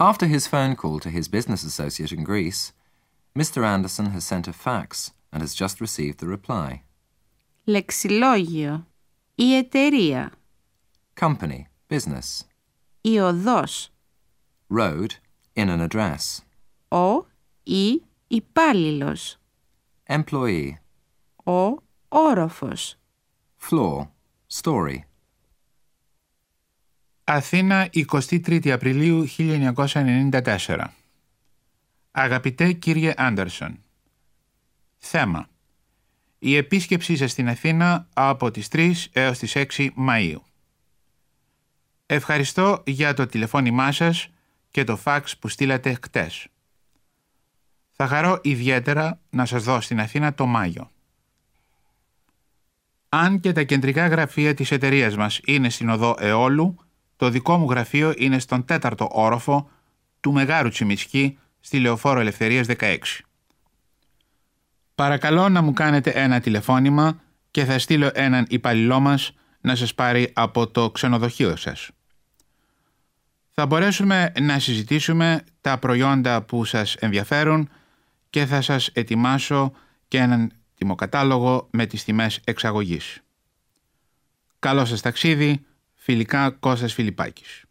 After his phone call to his business associate in Greece, Mr. Anderson has sent a fax and has just received the reply. Λεξιλόγιο. Η εταιρεία. Company, business. Η οδός. Road, in an address. Ο ή υπάλληλος. Employee, Ο όροφος. floor, story. Αθήνα 23 Απριλίου 1994 Αγαπητέ κύριε Άντερσον Θέμα Η επίσκεψή σας στην Αθήνα από τις 3 έως τις 6 Μαΐου Ευχαριστώ για το τηλεφώνημά σας και το φάξ που στείλατε χτες. Θα χαρώ ιδιαίτερα να σας δω στην Αθήνα το Μάιο. Αν και τα κεντρικά γραφεία της εταιρείας μας είναι στην οδό Εόλου, το δικό μου γραφείο είναι στον τέταρτο όροφο του Μεγάρου Τσιμισκή στη Λεωφόρο Ελευθερίας 16. Παρακαλώ να μου κάνετε ένα τηλεφώνημα και θα στείλω έναν υπαλληλό μας να σας πάρει από το ξενοδοχείο σας. Θα μπορέσουμε να συζητήσουμε τα προϊόντα που σας ενδιαφέρουν και θα σας ετοιμάσω και έναν τιμοκατάλογο με τις τιμές εξαγωγής. Καλό σας ταξίδι, φιλικά Κώστας Φιλιπάκης.